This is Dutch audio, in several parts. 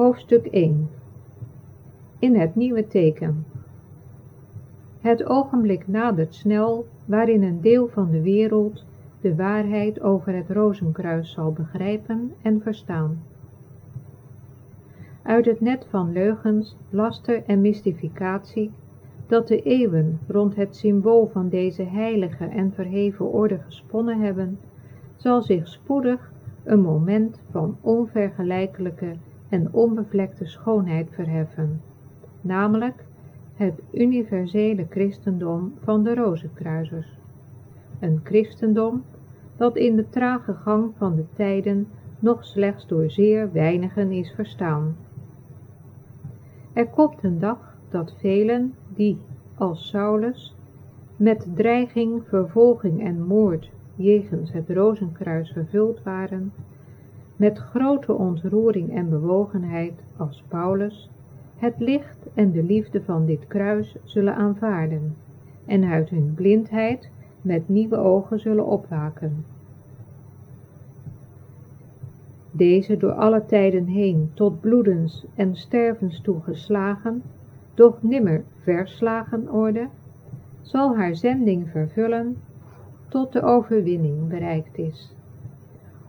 Hoofdstuk 1 In het nieuwe teken Het ogenblik nadert snel waarin een deel van de wereld de waarheid over het rozenkruis zal begrijpen en verstaan. Uit het net van leugens, laster en mystificatie dat de eeuwen rond het symbool van deze heilige en verheven orde gesponnen hebben, zal zich spoedig een moment van onvergelijkelijke en onbevlekte schoonheid verheffen, namelijk het universele christendom van de rozenkruisers. Een christendom dat in de trage gang van de tijden nog slechts door zeer weinigen is verstaan. Er komt een dag dat velen die, als Saulus, met dreiging, vervolging en moord jegens het rozenkruis vervuld waren, met grote ontroering en bewogenheid als Paulus, het licht en de liefde van dit kruis zullen aanvaarden en uit hun blindheid met nieuwe ogen zullen opwaken. Deze door alle tijden heen tot bloedens en stervens toe geslagen, doch nimmer verslagen orde, zal haar zending vervullen tot de overwinning bereikt is,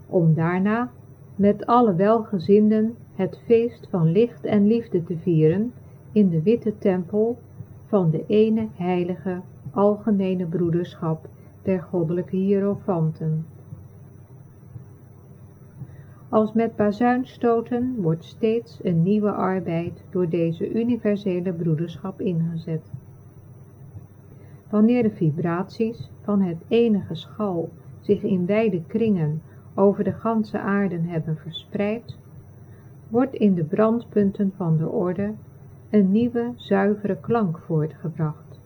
om daarna met alle welgezinden het feest van licht en liefde te vieren in de witte tempel van de ene heilige algemene broederschap der goddelijke hierofanten. Als met bazuinstoten wordt steeds een nieuwe arbeid door deze universele broederschap ingezet. Wanneer de vibraties van het enige schal zich in wijde kringen over de ganse aarde hebben verspreid, wordt in de brandpunten van de orde een nieuwe zuivere klank voortgebracht,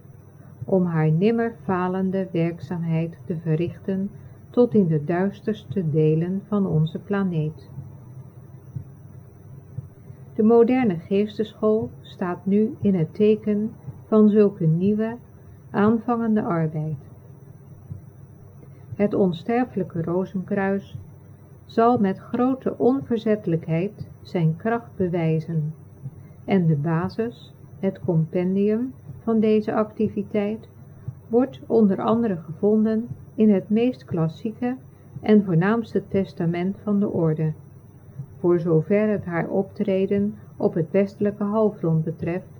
om haar nimmer falende werkzaamheid te verrichten tot in de duisterste delen van onze planeet. De moderne geesteschool staat nu in het teken van zulke nieuwe, aanvangende arbeid. Het onsterfelijke rozenkruis zal met grote onverzettelijkheid zijn kracht bewijzen en de basis, het compendium van deze activiteit, wordt onder andere gevonden in het meest klassieke en voornaamste testament van de orde, voor zover het haar optreden op het westelijke halfrond betreft,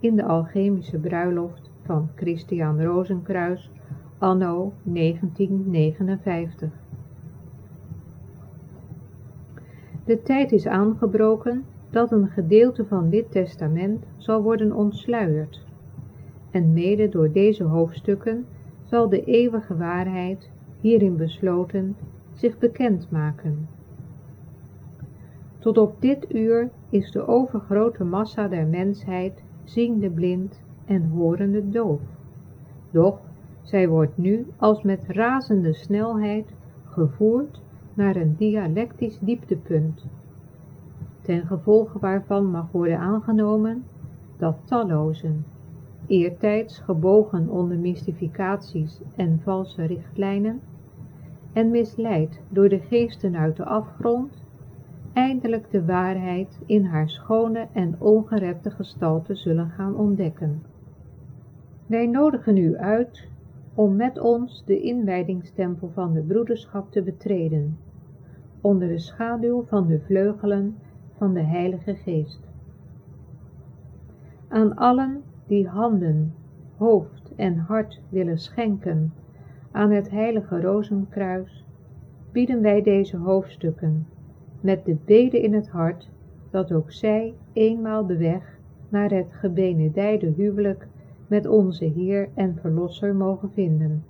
in de alchemische bruiloft van Christian Rozenkruis anno 1959. De tijd is aangebroken dat een gedeelte van dit testament zal worden ontsluierd, en mede door deze hoofdstukken zal de eeuwige waarheid, hierin besloten, zich bekendmaken. Tot op dit uur is de overgrote massa der mensheid ziende blind en horende doof. Doch zij wordt nu als met razende snelheid gevoerd naar een dialectisch dieptepunt, ten gevolge waarvan mag worden aangenomen dat tallozen, eertijds gebogen onder mystificaties en valse richtlijnen, en misleid door de geesten uit de afgrond, eindelijk de waarheid in haar schone en ongerepte gestalte zullen gaan ontdekken. Wij nodigen u uit om met ons de inwijdingstempel van de broederschap te betreden, onder de schaduw van de vleugelen van de Heilige Geest. Aan allen die handen, hoofd en hart willen schenken aan het heilige rozenkruis, bieden wij deze hoofdstukken met de bede in het hart dat ook zij eenmaal de weg naar het gebenedijde huwelijk met onze Heer en Verlosser mogen vinden.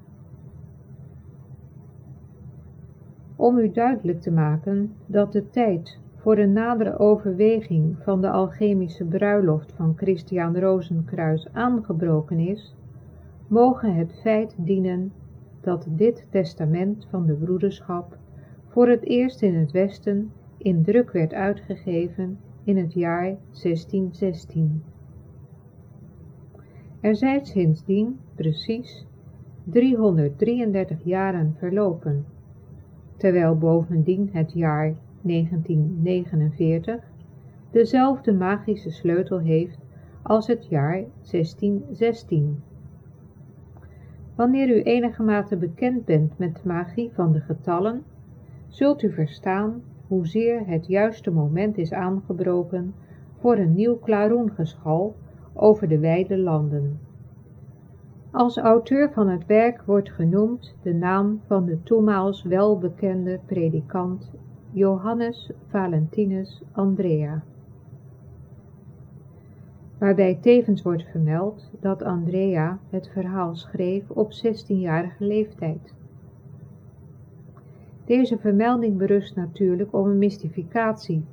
Om u duidelijk te maken dat de tijd voor een nadere overweging van de alchemische bruiloft van Christian Rozenkruis aangebroken is, mogen het feit dienen dat dit testament van de broederschap voor het eerst in het Westen in druk werd uitgegeven in het jaar 1616. Er zijn sindsdien precies 333 jaren verlopen, terwijl bovendien het jaar 1949 dezelfde magische sleutel heeft als het jaar 1616. Wanneer u enigermate bekend bent met de magie van de getallen, zult u verstaan hoezeer het juiste moment is aangebroken voor een nieuw klaroengeschal over de wijde landen. Als auteur van het werk wordt genoemd de naam van de toenmaals welbekende predikant Johannes Valentinus Andrea waarbij tevens wordt vermeld dat Andrea het verhaal schreef op 16-jarige leeftijd. Deze vermelding berust natuurlijk op een mystificatie,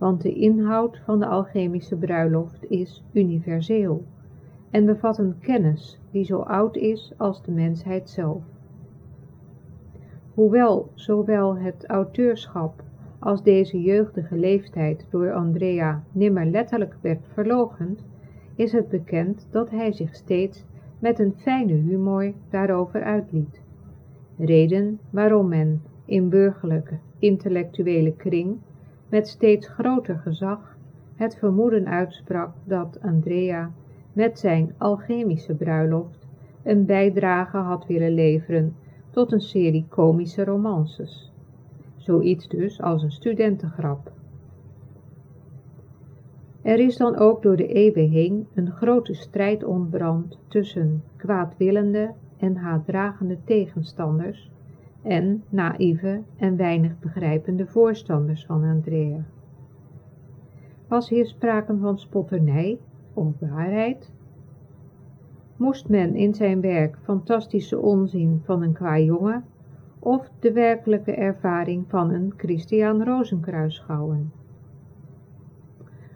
want de inhoud van de alchemische bruiloft is universeel en bevat een kennis die zo oud is als de mensheid zelf. Hoewel zowel het auteurschap als deze jeugdige leeftijd door Andrea nimmer letterlijk werd verlogend, is het bekend dat hij zich steeds met een fijne humor daarover uitliet. Reden waarom men in burgerlijke intellectuele kring met steeds groter gezag het vermoeden uitsprak dat Andrea met zijn alchemische bruiloft een bijdrage had willen leveren tot een serie komische romances. Zoiets dus als een studentengrap. Er is dan ook door de eeuwen heen een grote strijd ontbrand tussen kwaadwillende en haatdragende tegenstanders en naïeve en weinig begrijpende voorstanders van Andrea. Was hier sprake van spotternij of waarheid? Moest men in zijn werk fantastische onzin van een qua jongen of de werkelijke ervaring van een Christian Rozenkruis schouwen.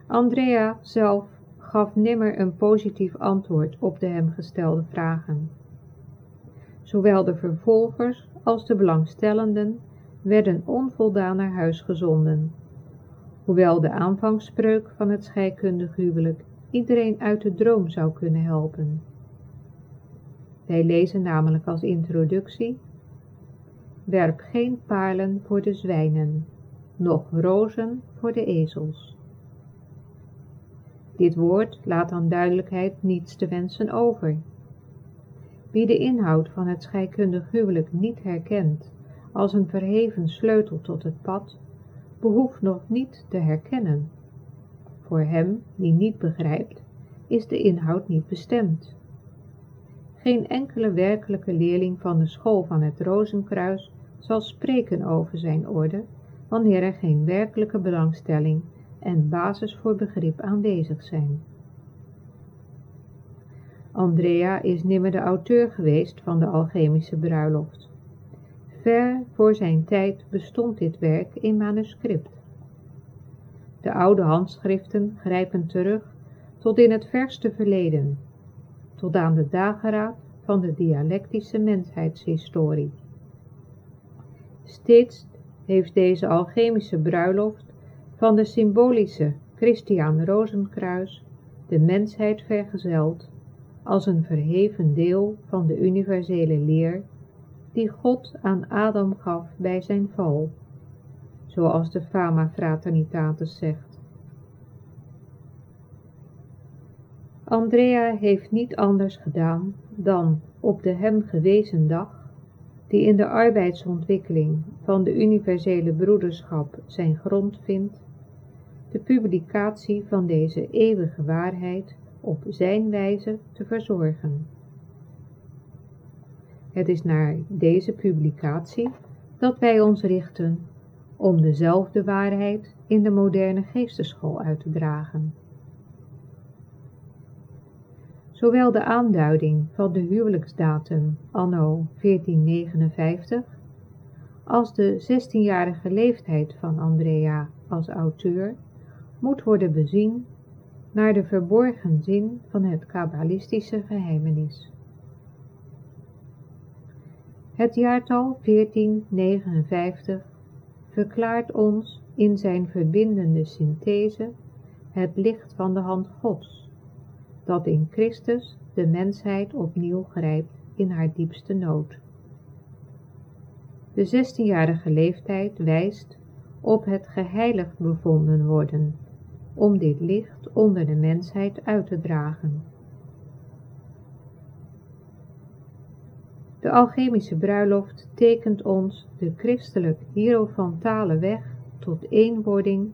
Andrea zelf gaf nimmer een positief antwoord op de hem gestelde vragen. Zowel de vervolgers als de belangstellenden werden onvoldaan naar huis gezonden, hoewel de aanvangspreuk van het scheikundig huwelijk iedereen uit de droom zou kunnen helpen. Wij lezen namelijk als introductie werp geen paarlen voor de zwijnen, noch rozen voor de ezels. Dit woord laat aan duidelijkheid niets te wensen over. Wie de inhoud van het scheikundig huwelijk niet herkent als een verheven sleutel tot het pad, behoeft nog niet te herkennen. Voor hem die niet begrijpt, is de inhoud niet bestemd. Geen enkele werkelijke leerling van de school van het Rozenkruis zal spreken over zijn orde, wanneer er geen werkelijke belangstelling en basis voor begrip aanwezig zijn. Andrea is nimmer de auteur geweest van de alchemische bruiloft. Ver voor zijn tijd bestond dit werk in manuscript. De oude handschriften grijpen terug tot in het verste verleden, tot aan de dageraad van de dialectische mensheidshistorie. Steeds heeft deze alchemische bruiloft van de symbolische Christian Rozenkruis de mensheid vergezeld als een verheven deel van de universele leer die God aan Adam gaf bij zijn val, zoals de Fama Fraternitatis zegt. Andrea heeft niet anders gedaan dan op de hem gewezen dag die in de arbeidsontwikkeling van de universele broederschap zijn grond vindt, de publicatie van deze eeuwige waarheid op zijn wijze te verzorgen. Het is naar deze publicatie dat wij ons richten om dezelfde waarheid in de moderne geesteschool uit te dragen. Zowel de aanduiding van de huwelijksdatum anno 1459 als de 16-jarige leeftijd van Andrea als auteur moet worden bezien naar de verborgen zin van het kabbalistische geheimenis. Het jaartal 1459 verklaart ons in zijn verbindende synthese het licht van de hand Gods dat in Christus de mensheid opnieuw grijpt in haar diepste nood. De zestienjarige leeftijd wijst op het geheiligd bevonden worden om dit licht onder de mensheid uit te dragen. De alchemische bruiloft tekent ons de christelijk hierofantale weg tot eenwording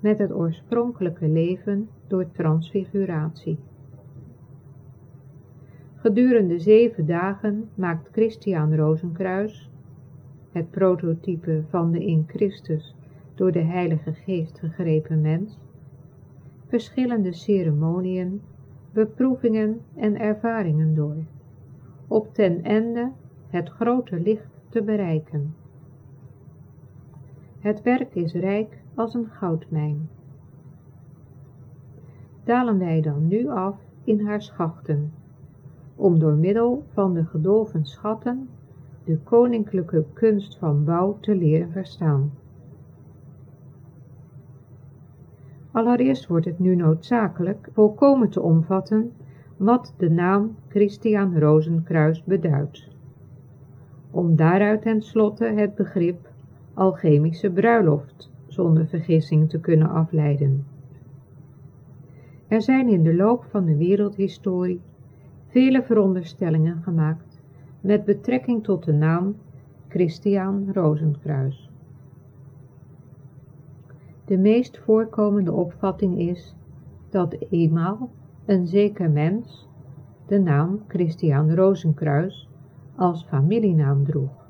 met het oorspronkelijke leven door transfiguratie. Gedurende zeven dagen maakt Christian Rozenkruis, het prototype van de in Christus door de Heilige Geest gegrepen mens, verschillende ceremoniën, beproevingen en ervaringen door, op ten einde het grote licht te bereiken. Het werk is rijk als een goudmijn. Dalen wij dan nu af in haar schachten, om door middel van de gedolven schatten de koninklijke kunst van bouw te leren verstaan. Allereerst wordt het nu noodzakelijk volkomen te omvatten wat de naam Christian Rozenkruis beduidt, om daaruit tenslotte het begrip alchemische bruiloft zonder vergissing te kunnen afleiden. Er zijn in de loop van de wereldhistorie vele veronderstellingen gemaakt met betrekking tot de naam Christian Rozenkruis. De meest voorkomende opvatting is dat eenmaal een zeker mens de naam Christian Rozenkruis als familienaam droeg.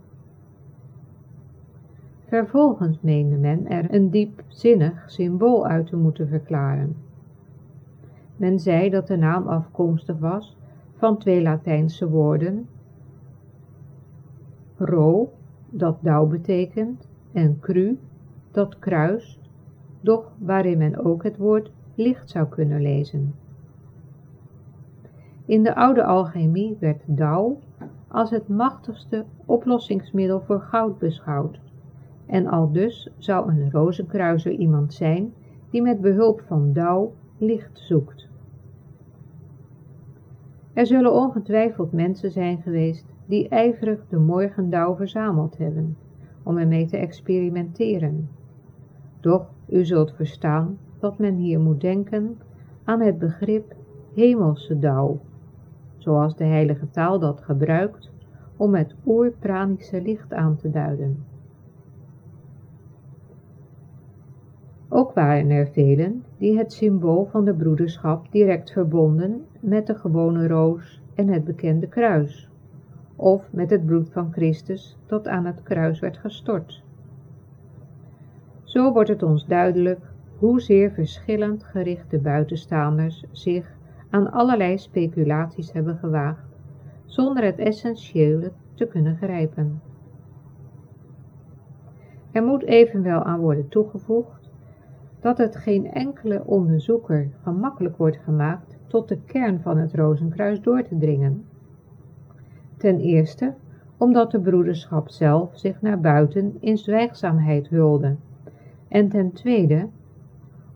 Vervolgens meende men er een diepzinnig symbool uit te moeten verklaren. Men zei dat de naam afkomstig was van twee Latijnse woorden, ro, dat dauw betekent, en cru, dat kruis, doch waarin men ook het woord licht zou kunnen lezen. In de oude alchemie werd dauw als het machtigste oplossingsmiddel voor goud beschouwd, en al dus zou een rozenkruiser iemand zijn die met behulp van dauw licht zoekt. Er zullen ongetwijfeld mensen zijn geweest die ijverig de morgendauw verzameld hebben, om ermee te experimenteren. Doch u zult verstaan dat men hier moet denken aan het begrip hemelse dauw, zoals de heilige taal dat gebruikt om het oerpranische licht aan te duiden. Ook waren er velen die het symbool van de broederschap direct verbonden met de gewone roos en het bekende kruis, of met het bloed van Christus dat aan het kruis werd gestort. Zo wordt het ons duidelijk hoezeer verschillend gerichte buitenstaanders zich aan allerlei speculaties hebben gewaagd, zonder het essentiële te kunnen grijpen. Er moet evenwel aan worden toegevoegd dat het geen enkele onderzoeker gemakkelijk wordt gemaakt tot de kern van het Rozenkruis door te dringen. Ten eerste omdat de broederschap zelf zich naar buiten in zwijgzaamheid hulde, en ten tweede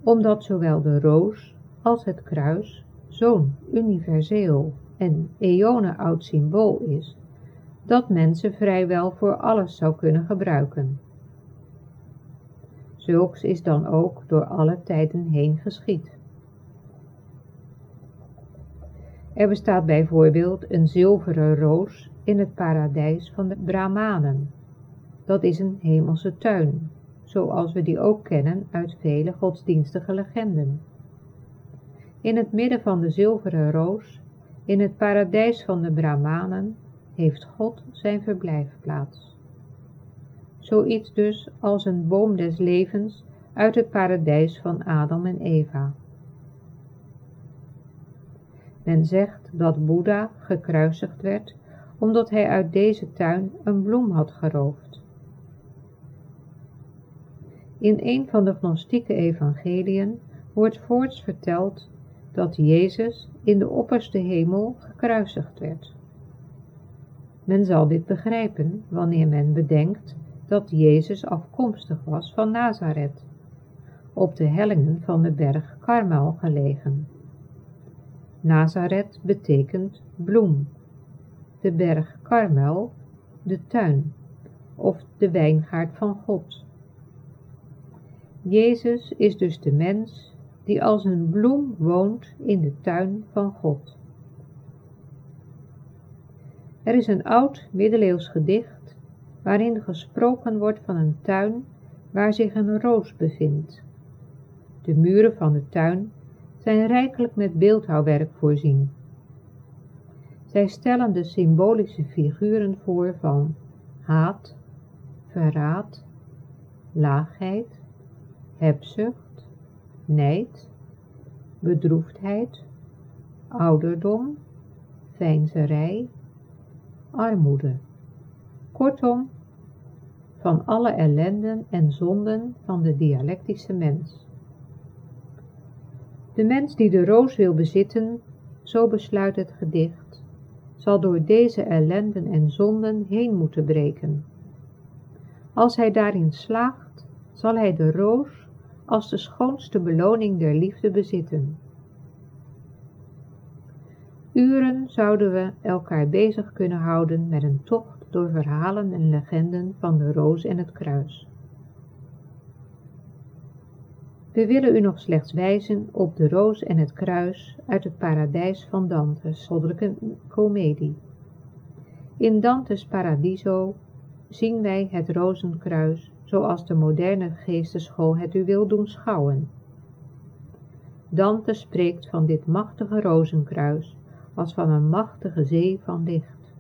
omdat zowel de roos als het kruis zo'n universeel en eonen oud symbool is, dat mensen vrijwel voor alles zou kunnen gebruiken. Zulks is dan ook door alle tijden heen geschied. Er bestaat bijvoorbeeld een zilveren roos in het paradijs van de Brahmanen. Dat is een hemelse tuin, zoals we die ook kennen uit vele godsdienstige legenden. In het midden van de zilveren roos, in het paradijs van de Brahmanen, heeft God zijn verblijfplaats. Zoiets dus als een boom des levens uit het paradijs van Adam en Eva. Men zegt dat Boeddha gekruisigd werd omdat hij uit deze tuin een bloem had geroofd. In een van de gnostieke evangeliën wordt voorts verteld dat Jezus in de opperste hemel gekruisigd werd. Men zal dit begrijpen wanneer men bedenkt dat Jezus afkomstig was van Nazareth, op de hellingen van de berg Karmel gelegen. Nazareth betekent bloem, de berg Karmel de tuin of de wijngaard van God. Jezus is dus de mens die als een bloem woont in de tuin van God. Er is een oud middeleeuws gedicht waarin gesproken wordt van een tuin waar zich een roos bevindt. De muren van de tuin zijn rijkelijk met beeldhouwwerk voorzien. Zij stellen de symbolische figuren voor van haat, verraad, laagheid, hebzucht, nijd, bedroefdheid, ouderdom, veinzerij, armoede. Kortom, van alle ellenden en zonden van de dialectische mens. De mens die de roos wil bezitten, zo besluit het gedicht, zal door deze ellenden en zonden heen moeten breken. Als hij daarin slaagt, zal hij de roos als de schoonste beloning der liefde bezitten. Uren zouden we elkaar bezig kunnen houden met een tocht door verhalen en legenden van de roos en het kruis. We willen u nog slechts wijzen op de roos en het kruis uit het paradijs van Dante's goddelijke komedie. In Dante's Paradiso zien wij het rozenkruis zoals de moderne geesteschool het u wil doen schouwen. Dante spreekt van dit machtige rozenkruis als van een machtige zee van licht.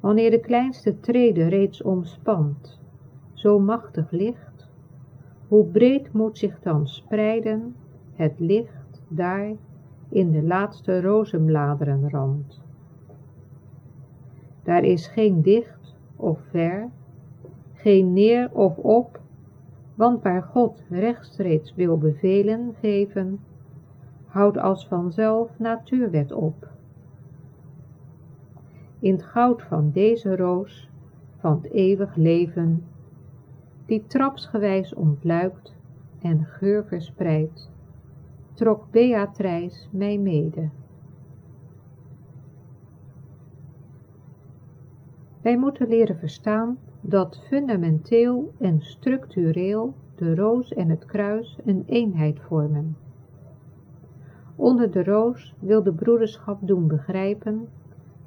Wanneer de kleinste trede reeds omspant, zo machtig licht, hoe breed moet zich dan spreiden het licht daar in de laatste rozenbladerenrand. Daar is geen dicht of ver, geen neer of op, want waar God rechtstreeks wil bevelen geven, houdt als vanzelf natuurwet op. In het goud van deze roos, van het eeuwig leven, die trapsgewijs ontluikt en geur verspreidt, trok Beatrijs mij mede. Wij moeten leren verstaan dat fundamenteel en structureel de roos en het kruis een eenheid vormen. Onder de roos wil de broederschap doen begrijpen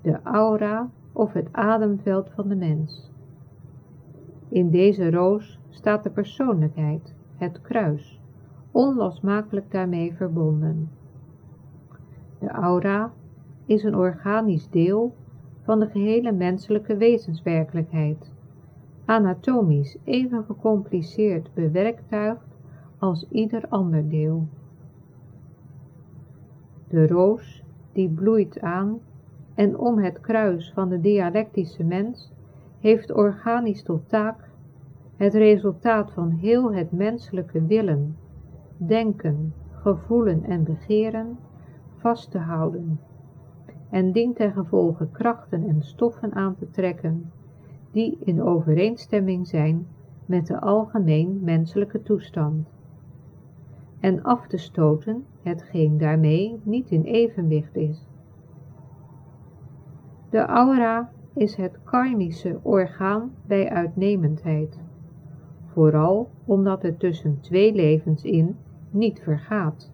de aura of het ademveld van de mens. In deze roos staat de persoonlijkheid, het kruis, onlosmakelijk daarmee verbonden. De aura is een organisch deel van de gehele menselijke wezenswerkelijkheid, anatomisch even gecompliceerd bewerktuigd als ieder ander deel. De roos die bloeit aan en om het kruis van de dialectische mens heeft organisch tot taak het resultaat van heel het menselijke willen, denken, gevoelen en begeren vast te houden en dient ten gevolge krachten en stoffen aan te trekken die in overeenstemming zijn met de algemeen menselijke toestand en af te stoten hetgeen daarmee niet in evenwicht is. De aura is het karmische orgaan bij uitnemendheid, vooral omdat het tussen twee levens in niet vergaat,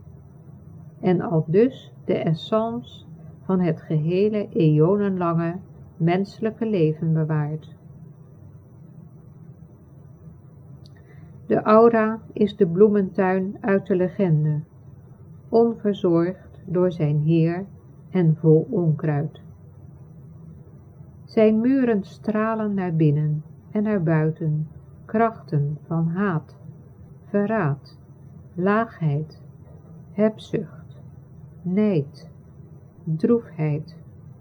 en al dus de essence van het gehele eonenlange menselijke leven bewaart. De aura is de bloementuin uit de legende, onverzorgd door zijn heer en vol onkruid. Zijn muren stralen naar binnen en naar buiten krachten van haat, verraad, laagheid, hebzucht, nijd, droefheid,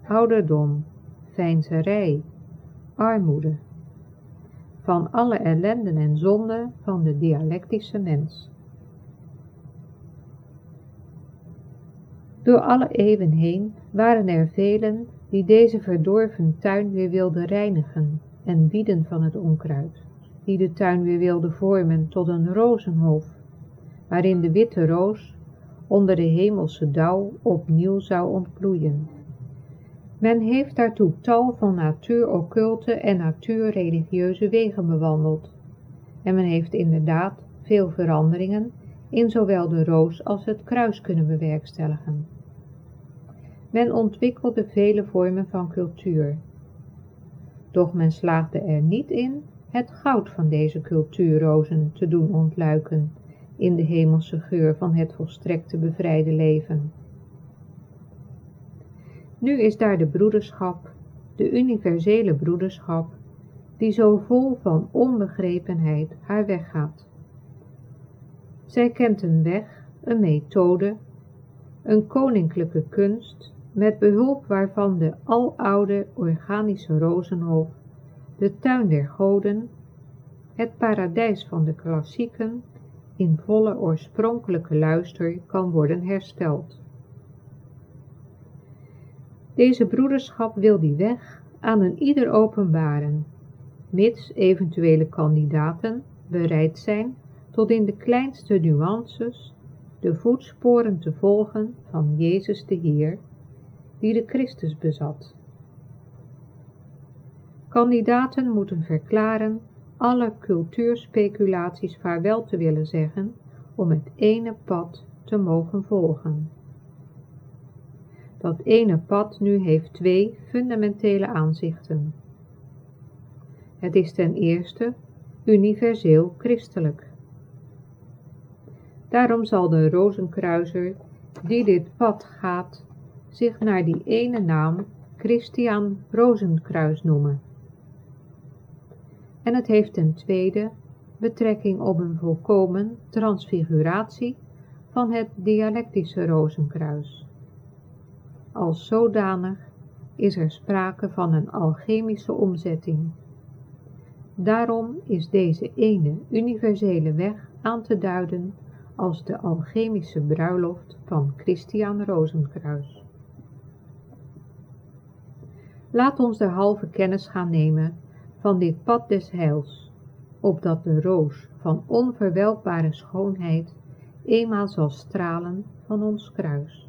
ouderdom, veinzerij, armoede, van alle ellenden en zonden van de dialectische mens. Door alle eeuwen heen waren er velen die deze verdorven tuin weer wilden reinigen en bieden van het onkruid, die de tuin weer wilden vormen tot een rozenhof, waarin de witte roos onder de hemelse dauw opnieuw zou ontbloeien. Men heeft daartoe tal van natuurocculte en natuurreligieuze wegen bewandeld, en men heeft inderdaad veel veranderingen in zowel de roos als het kruis kunnen bewerkstelligen. Men ontwikkelde vele vormen van cultuur. Doch men slaagde er niet in het goud van deze cultuurrozen te doen ontluiken in de hemelse geur van het volstrekte bevrijde leven. Nu is daar de broederschap, de universele broederschap, die zo vol van onbegrepenheid haar weg gaat. Zij kent een weg, een methode, een koninklijke kunst, met behulp waarvan de aloude organische rozenhof, de tuin der goden, het paradijs van de klassieken, in volle oorspronkelijke luister kan worden hersteld. Deze broederschap wil die weg aan een ieder openbaren, mits eventuele kandidaten bereid zijn tot in de kleinste nuances de voetsporen te volgen van Jezus de Heer, die de Christus bezat. Kandidaten moeten verklaren alle cultuurspeculaties vaarwel te willen zeggen om het ene pad te mogen volgen. Dat ene pad nu heeft twee fundamentele aanzichten. Het is ten eerste universeel christelijk. Daarom zal de rozenkruiser die dit pad gaat zich naar die ene naam Christian Rozenkruis noemen. En het heeft ten tweede betrekking op een volkomen transfiguratie van het dialectische rozenkruis. Als zodanig is er sprake van een alchemische omzetting. Daarom is deze ene universele weg aan te duiden als de alchemische bruiloft van Christian Rozenkruis. Laat ons derhalve kennis gaan nemen van dit pad des heils, opdat de roos van onverwelkbare schoonheid eenmaal zal stralen van ons kruis.